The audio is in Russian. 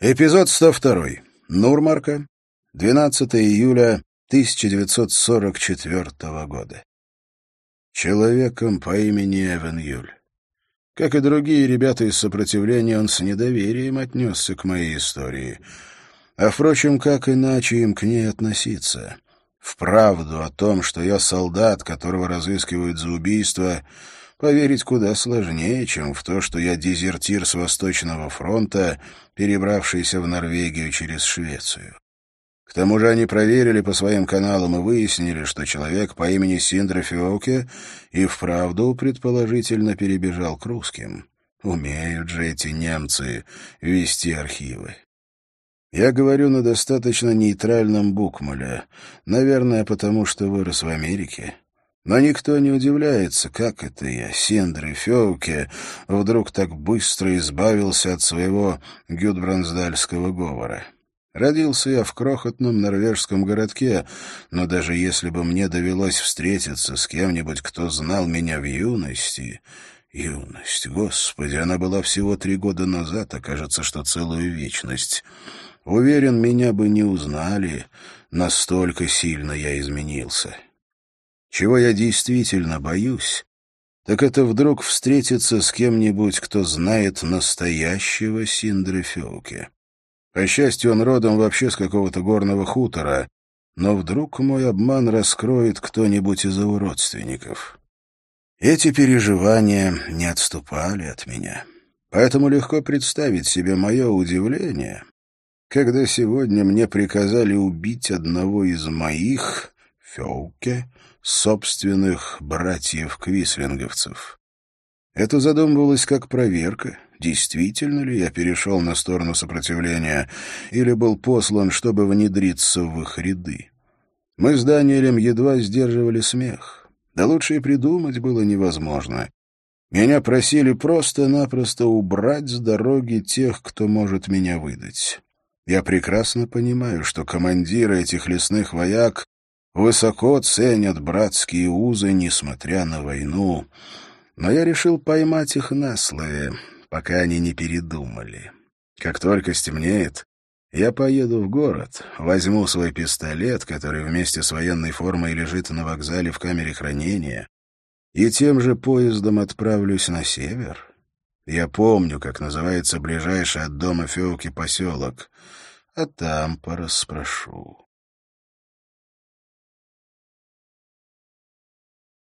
Эпизод 102. Нурмарка. 12 июля 1944 года. Человеком по имени Эван Юль. Как и другие ребята из сопротивления, он с недоверием отнесся к моей истории. А, впрочем, как иначе им к ней относиться? В правду о том, что я солдат, которого разыскивают за убийство — поверить куда сложнее, чем в то, что я дезертир с Восточного фронта, перебравшийся в Норвегию через Швецию. К тому же они проверили по своим каналам и выяснили, что человек по имени Синдра Фиоке и вправду предположительно перебежал к русским. Умеют же эти немцы вести архивы. Я говорю на достаточно нейтральном букмале, наверное, потому что вырос в Америке. Но никто не удивляется, как это я, Синдры Феуке, вдруг так быстро избавился от своего гюдбрансдальского говора. Родился я в крохотном норвежском городке, но даже если бы мне довелось встретиться с кем-нибудь, кто знал меня в юности... Юность, господи, она была всего три года назад, а кажется, что целую вечность. Уверен, меня бы не узнали, настолько сильно я изменился. Чего я действительно боюсь, так это вдруг встретиться с кем-нибудь, кто знает настоящего Синдры Феуке. По счастью, он родом вообще с какого-то горного хутора, но вдруг мой обман раскроет кто-нибудь из его родственников. Эти переживания не отступали от меня. Поэтому легко представить себе мое удивление, когда сегодня мне приказали убить одного из моих, Феуке, собственных братьев-квислинговцев. Это задумывалось как проверка, действительно ли я перешел на сторону сопротивления или был послан, чтобы внедриться в их ряды. Мы с Даниэлем едва сдерживали смех. Да лучше и придумать было невозможно. Меня просили просто-напросто убрать с дороги тех, кто может меня выдать. Я прекрасно понимаю, что командиры этих лесных вояк высоко ценят братские узы, несмотря на войну, но я решил поймать их на слове, пока они не передумали. Как только стемнеет, я поеду в город, возьму свой пистолет, который вместе с военной формой лежит на вокзале в камере хранения, и тем же поездом отправлюсь на север. Я помню, как называется ближайший от дома Феуки поселок, а там пораспрошу.